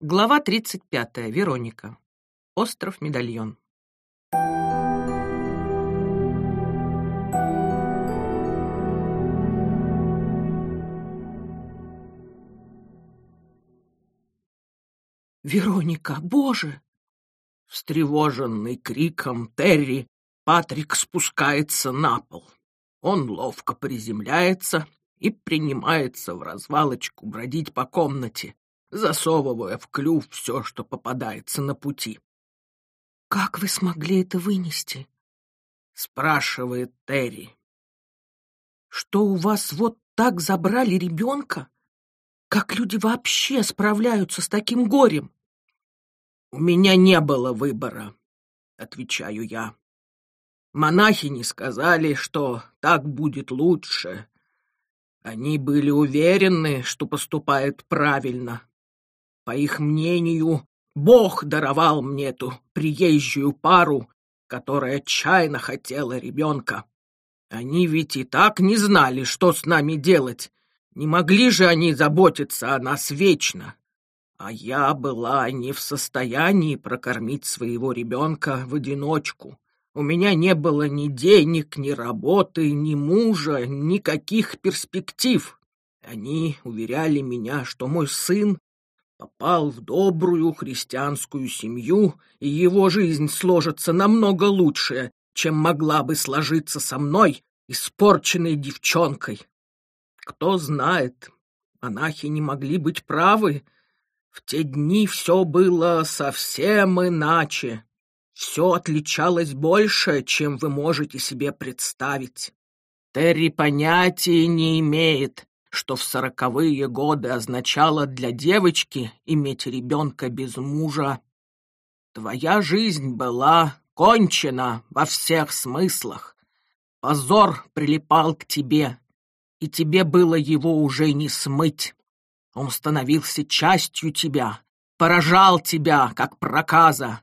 Глава 35. Вероника. Остров Медальон. «Вероника, боже!» Встревоженный криком Терри, Патрик спускается на пол. Он ловко приземляется и принимается в развалочку бродить по комнате, засовывая в клюв все, что попадается на пути. «Как вы смогли это вынести?» — спрашивает Терри. «Что у вас вот так забрали ребенка? Как люди вообще справляются с таким горем?» «У меня не было выбора», — отвечаю я. Монахини сказали, что так будет лучше. Они были уверены, что поступают правильно. По их мнению, Бог даровал мне эту приезжую пару, которая отчаянно хотела ребенка. Они ведь и так не знали, что с нами делать. Не могли же они заботиться о нас вечно. А я была не в состоянии прокормить своего ребенка в одиночку. У меня не было ни денег, ни работы, ни мужа, никаких перспектив. Они уверяли меня, что мой сын попал в добрую христианскую семью, и его жизнь сложится намного лучше, чем могла бы сложиться со мной, испорченной девчонкой. Кто знает, монахи не могли быть правы. В те дни все было совсем иначе. Все отличалось больше, чем вы можете себе представить. Терри понятия не имеет, что в сороковые годы означало для девочки иметь ребенка без мужа. Твоя жизнь была кончена во всех смыслах. Позор прилипал к тебе, и тебе было его уже не смыть. Он становился частью тебя, поражал тебя, как проказа.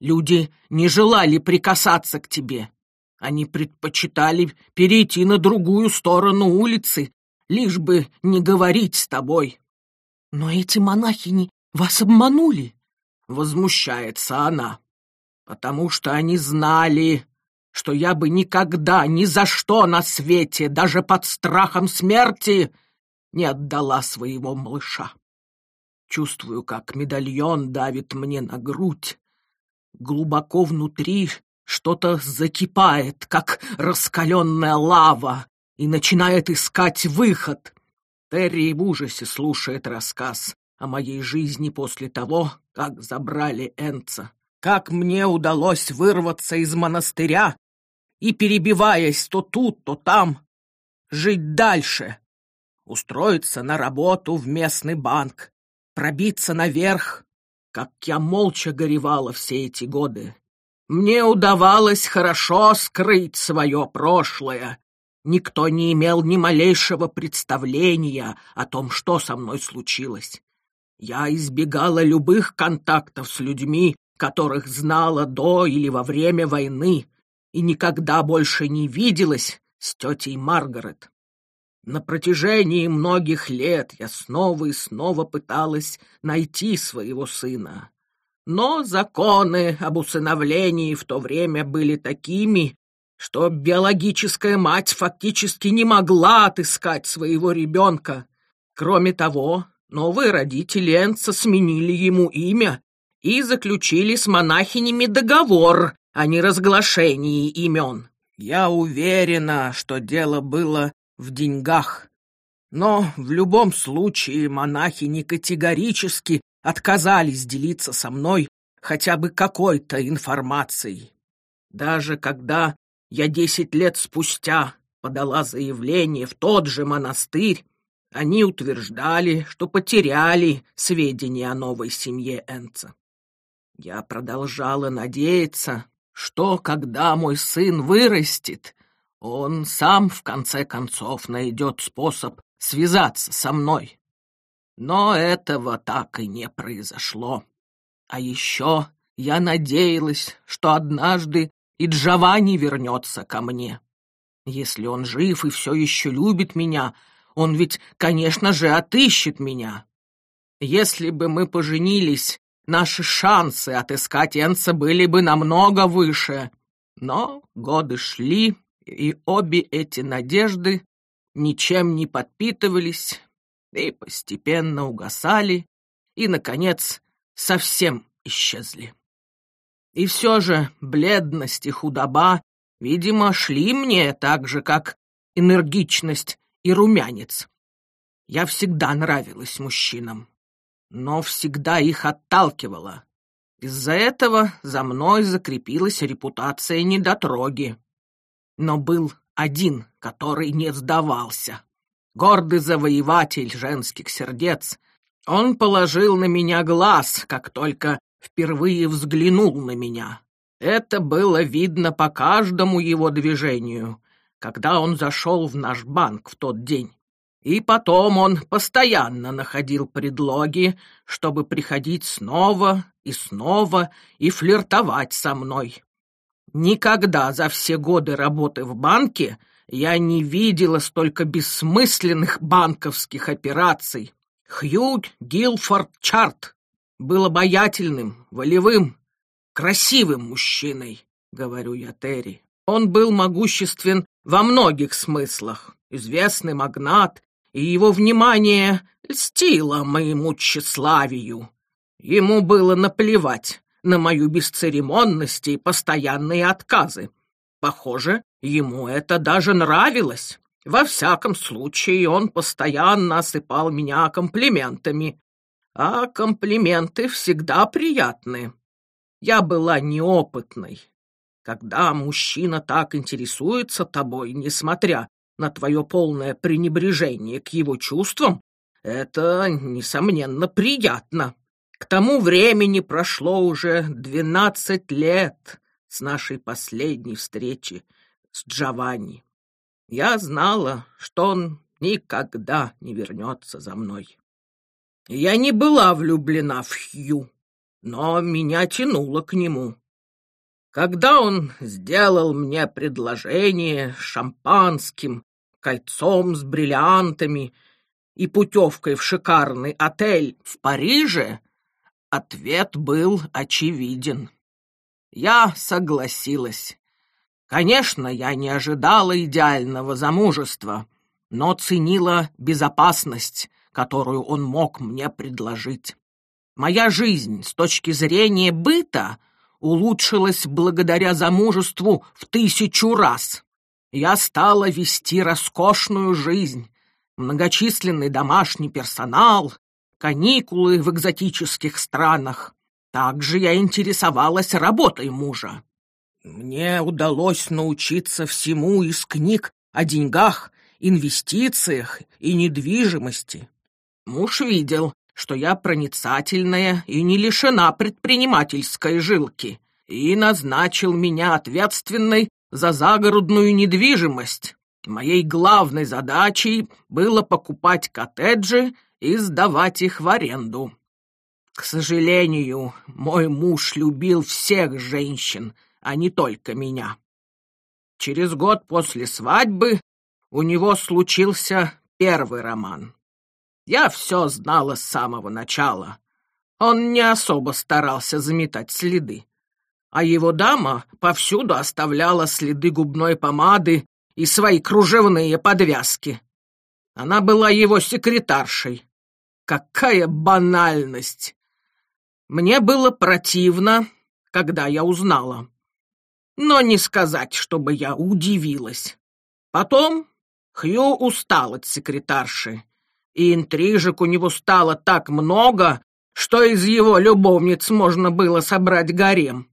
Люди не желали прикасаться к тебе. Они предпочитали перейти на другую сторону улицы, лишь бы не говорить с тобой. Но эти монахини вас обманули, — возмущается она, — потому что они знали, что я бы никогда, ни за что на свете, даже под страхом смерти, не отдала своего малыша. Чувствую, как медальон давит мне на грудь. Глубоко внутри что-то закипает, как раскаленная лава, и начинает искать выход. Терри в ужасе слушает рассказ о моей жизни после того, как забрали Энца. Как мне удалось вырваться из монастыря и, перебиваясь то тут, то там, жить дальше, устроиться на работу в местный банк, пробиться наверх, как я молча горевала все эти годы. Мне удавалось хорошо скрыть свое прошлое, Никто не имел ни малейшего представления о том, что со мной случилось. Я избегала любых контактов с людьми, которых знала до или во время войны, и никогда больше не виделась с тетей Маргарет. На протяжении многих лет я снова и снова пыталась найти своего сына. Но законы об усыновлении в то время были такими, что биологическая мать фактически не могла отыскать своего ребенка. Кроме того, новые родители Энца сменили ему имя и заключили с монахинями договор о неразглашении имен. Я уверена, что дело было в деньгах. Но в любом случае монахини категорически отказались делиться со мной хотя бы какой-то информацией. Даже когда я десять лет спустя подала заявление в тот же монастырь. Они утверждали, что потеряли сведения о новой семье Энца. Я продолжала надеяться, что, когда мой сын вырастет, он сам, в конце концов, найдет способ связаться со мной. Но этого так и не произошло. А еще я надеялась, что однажды и Джованни вернется ко мне. Если он жив и все еще любит меня, он ведь, конечно же, отыщет меня. Если бы мы поженились, наши шансы отыскать Энца были бы намного выше. Но годы шли, и обе эти надежды ничем не подпитывались и постепенно угасали, и, наконец, совсем исчезли. И все же бледность и худоба, видимо, шли мне так же, как энергичность и румянец. Я всегда нравилась мужчинам, но всегда их отталкивала. Из-за этого за мной закрепилась репутация недотроги. Но был один, который не сдавался. Гордый завоеватель женских сердец. Он положил на меня глаз, как только впервые взглянул на меня. Это было видно по каждому его движению, когда он зашел в наш банк в тот день. И потом он постоянно находил предлоги, чтобы приходить снова и снова и флиртовать со мной. Никогда за все годы работы в банке я не видела столько бессмысленных банковских операций. Хью Гилфорд Чарт был обаятельным, волевым, красивым мужчиной, говорю я Терри. Он был могуществен во многих смыслах, известный магнат, и его внимание льстило моему тщеславию. Ему было наплевать на мою бесцеремонность и постоянные отказы. Похоже, ему это даже нравилось. Во всяком случае, он постоянно осыпал меня комплиментами. А комплименты всегда приятны. Я была неопытной. Когда мужчина так интересуется тобой, несмотря на твое полное пренебрежение к его чувствам, это, несомненно, приятно. К тому времени прошло уже двенадцать лет с нашей последней встречи с Джованни. Я знала, что он никогда не вернется за мной. Я не была влюблена в Хью, но меня тянуло к нему. Когда он сделал мне предложение шампанским, кольцом с бриллиантами и путевкой в шикарный отель в Париже, ответ был очевиден. Я согласилась. Конечно, я не ожидала идеального замужества, но ценила безопасность, которую он мог мне предложить. Моя жизнь с точки зрения быта — улучшилась благодаря замужеству в тысячу раз. Я стала вести роскошную жизнь, многочисленный домашний персонал, каникулы в экзотических странах. Также я интересовалась работой мужа. Мне удалось научиться всему из книг о деньгах, инвестициях и недвижимости. Муж видел, что я проницательная и не лишена предпринимательской жилки, и назначил меня ответственной за загородную недвижимость. Моей главной задачей было покупать коттеджи и сдавать их в аренду. К сожалению, мой муж любил всех женщин, а не только меня. Через год после свадьбы у него случился первый роман. Я все знала с самого начала. Он не особо старался заметать следы. А его дама повсюду оставляла следы губной помады и свои кружевные подвязки. Она была его секретаршей. Какая банальность! Мне было противно, когда я узнала. Но не сказать, чтобы я удивилась. Потом Хью устал от секретарши и интрижек у него стало так много, что из его любовниц можно было собрать гарем.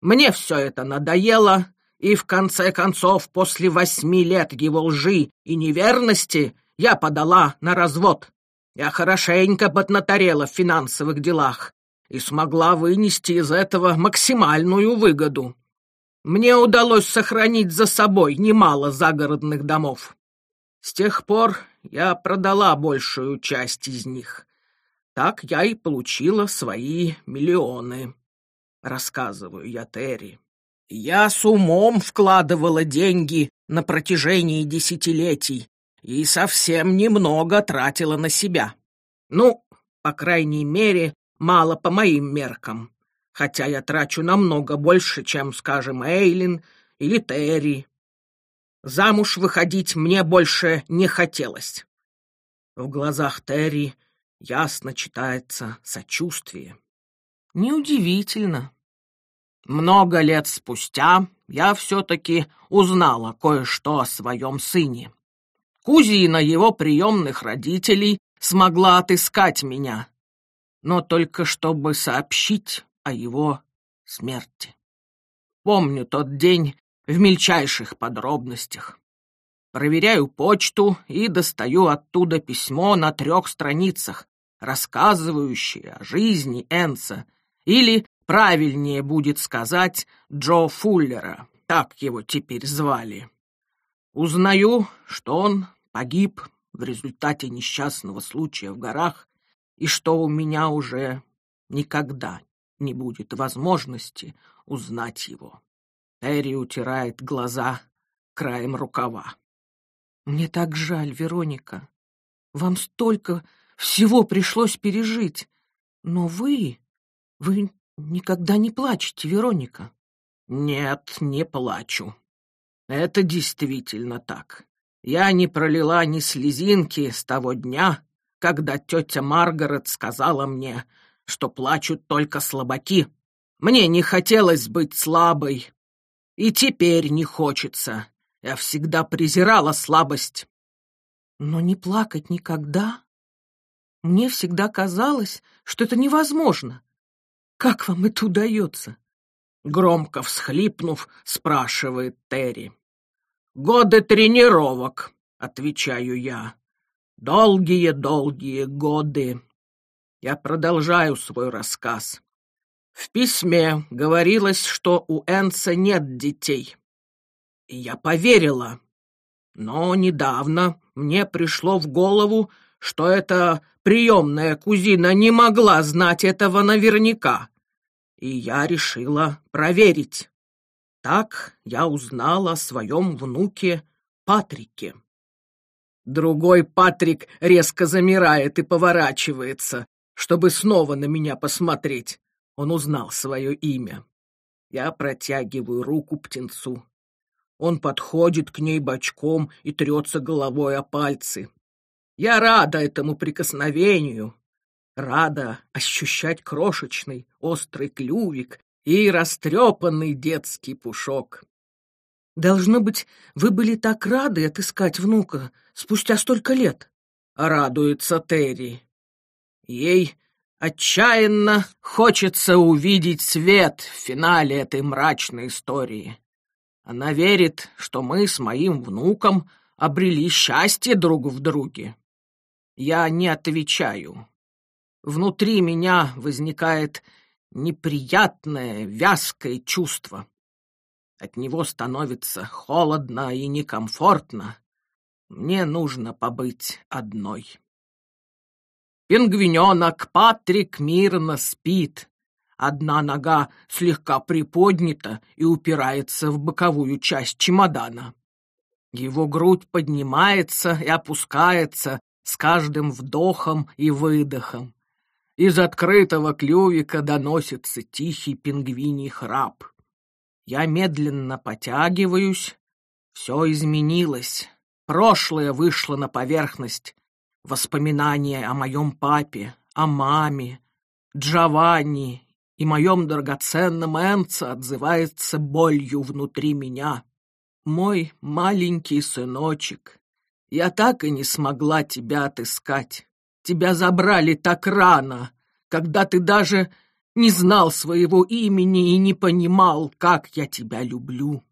Мне все это надоело, и в конце концов, после восьми лет его лжи и неверности, я подала на развод. Я хорошенько поднаторела в финансовых делах и смогла вынести из этого максимальную выгоду. Мне удалось сохранить за собой немало загородных домов. С тех пор я продала большую часть из них. Так я и получила свои миллионы. Рассказываю я Терри. Я с умом вкладывала деньги на протяжении десятилетий и совсем немного тратила на себя. Ну, По крайней мере, мало по моим меркам, хотя я трачу намного больше, чем, скажем, Эйлин или Терри. Замуж выходить мне больше не хотелось. В глазах Терри ясно читается сочувствие. Неудивительно. Много лет спустя я все-таки узнала кое-что о своем сыне. Кузина его приемных родителей смогла отыскать меня, но только чтобы сообщить о его смерти. Помню тот день в мельчайших подробностях. Проверяю почту и достаю оттуда письмо на трех страницах, рассказывающее о жизни Энса, или, правильнее будет сказать, Джо Фуллера, так его теперь звали. Узнаю, что он погиб в результате несчастного случая в горах и что у меня уже никогда не будет возможности узнать его. Эри утирает глаза краем рукава. Мне так жаль, Вероника. Вам столько всего пришлось пережить. Но вы... вы никогда не плачете, Вероника. Нет, не плачу. Это действительно так. Я не пролила ни слезинки с того дня, когда тетя Маргарет сказала мне, что плачут только слабаки. Мне не хотелось быть слабой, и теперь не хочется. Я всегда презирала слабость. Но не плакать никогда? Мне всегда казалось, что это невозможно. Как вам это удается? Громко всхлипнув, спрашивает Терри. «Годы тренировок», — отвечаю я. «Долгие-долгие годы». Я продолжаю свой рассказ. В письме говорилось, что у Энса нет детей. Я поверила. Но недавно мне пришло в голову, что эта приемная кузина не могла знать этого наверняка. И я решила проверить. Так я узнала о своем внуке Патрике. Другой Патрик резко замирает и поворачивается, чтобы снова на меня посмотреть. Он узнал свое имя. Я протягиваю руку птенцу. Он подходит к ней бочком и трется головой о пальцы. Я рада этому прикосновению, рада ощущать крошечный острый клювик и растрепанный детский пушок. Должно быть, вы были так рады отыскать внука спустя столько лет. Радуется Терри. Ей отчаянно хочется увидеть свет в финале этой мрачной истории. Она верит, что мы с моим внуком обрели счастье друг в друге. Я не отвечаю. Внутри меня возникает неприятное, вязкое чувство. От него становится холодно и некомфортно. Мне нужно побыть одной. Пингвиненок Патрик мирно спит. Одна нога слегка приподнята и упирается в боковую часть чемодана. Его грудь поднимается и опускается с каждым вдохом и выдохом. Из открытого клювика доносится тихий пингвиний храп. Я медленно потягиваюсь. Все изменилось. Прошлое вышло на поверхность. Воспоминания о моем папе, о маме, Джованни и моем драгоценном Энце отзывается болью внутри меня. Мой маленький сыночек, я так и не смогла тебя отыскать. Тебя забрали так рано, когда ты даже не знал своего имени и не понимал, как я тебя люблю.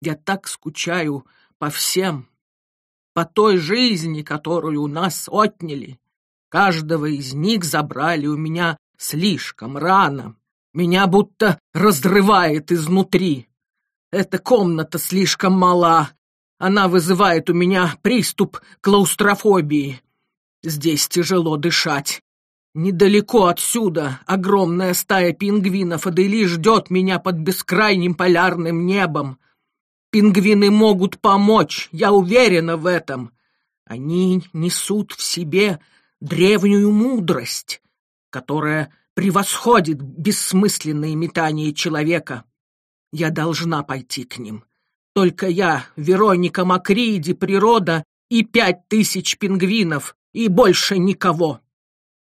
Я так скучаю по всем, по той жизни, которую у нас отняли. Каждого из них забрали у меня слишком рано. Меня будто разрывает изнутри. Эта комната слишком мала. Она вызывает у меня приступ клаустрофобии. Здесь тяжело дышать. Недалеко отсюда огромная стая пингвинов Адели ждет меня под бескрайним полярным небом. Пингвины могут помочь, я уверена в этом. Они несут в себе древнюю мудрость, которая превосходит бессмысленные метания человека. Я должна пойти к ним. Только я, Вероника Макриди, природа и пять тысяч пингвинов, и больше никого.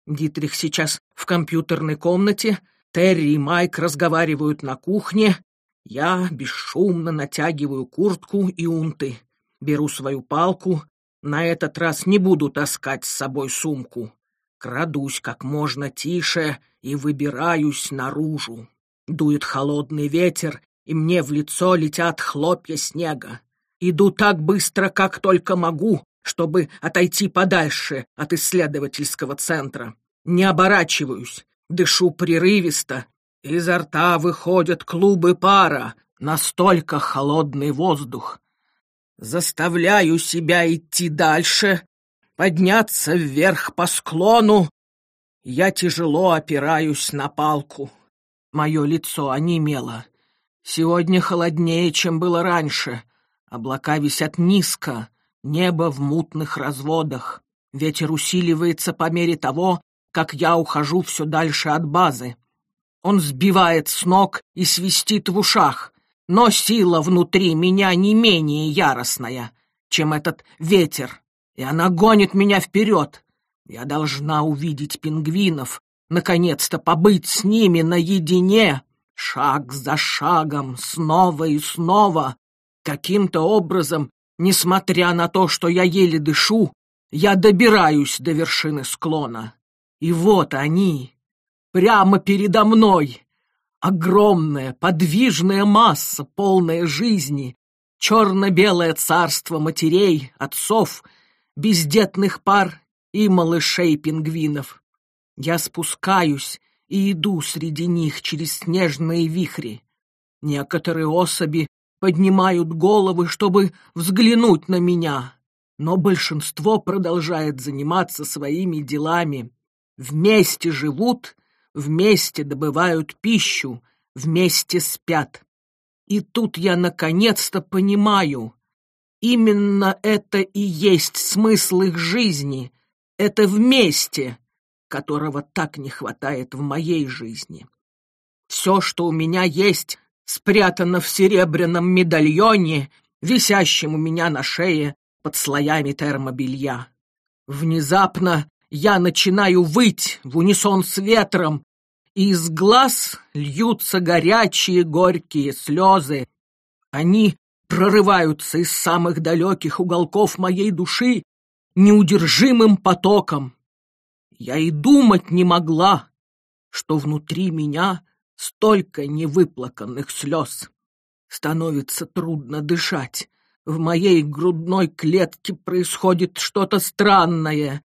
Дитрих сейчас в компьютерной комнате, Терри и Майк разговаривают на кухне. Я бесшумно натягиваю куртку и унты, беру свою палку. На этот раз не буду таскать с собой сумку. Крадусь как можно тише и выбираюсь наружу. Дует холодный ветер, и мне в лицо летят хлопья снега. Иду так быстро, как только могу, чтобы отойти подальше от исследовательского центра. Не оборачиваюсь, дышу прерывисто. Изо рта выходят клубы пара, настолько холодный воздух. Заставляю себя идти дальше, подняться вверх по склону. Я тяжело опираюсь на палку. Мое лицо онемело. Сегодня холоднее, чем было раньше. Облака висят низко, небо в мутных разводах. Ветер усиливается по мере того, как я ухожу все дальше от базы. Он сбивает с ног и свистит в ушах, но сила внутри меня не менее яростная, чем этот ветер, и она гонит меня вперед. Я должна увидеть пингвинов, наконец-то побыть с ними наедине, шаг за шагом, снова и снова. Каким-то образом, несмотря на то, что я еле дышу, я добираюсь до вершины склона. И вот они, прямо передо мной. Огромная, подвижная масса, полная жизни, черно-белое царство матерей, отцов — бездетных пар и малышей-пингвинов. Я спускаюсь и иду среди них через снежные вихри. Некоторые особи поднимают головы, чтобы взглянуть на меня, но большинство продолжает заниматься своими делами. Вместе живут, вместе добывают пищу, вместе спят. И тут я наконец-то понимаю, Именно это и есть смысл их жизни. Это вместе, которого так не хватает в моей жизни. Все, что у меня есть, спрятано в серебряном медальоне, висящем у меня на шее под слоями термобелья. Внезапно я начинаю выть в унисон с ветром, и из глаз льются горячие горькие слезы. Они прорываются из самых далеких уголков моей души неудержимым потоком. Я и думать не могла, что внутри меня столько невыплаканных слез. Становится трудно дышать. В моей грудной клетке происходит что-то странное.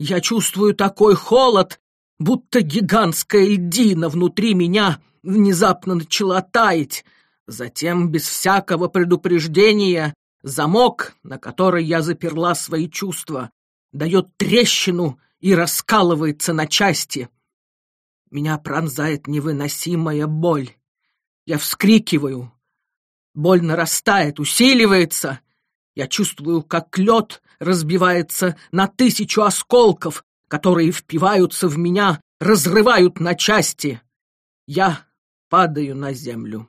Я чувствую такой холод, будто гигантская льдина внутри меня внезапно начала таять, Затем, без всякого предупреждения, замок, на который я заперла свои чувства, дает трещину и раскалывается на части. Меня пронзает невыносимая боль. Я вскрикиваю. Боль нарастает, усиливается. Я чувствую, как лед разбивается на тысячу осколков, которые впиваются в меня, разрывают на части. Я падаю на землю.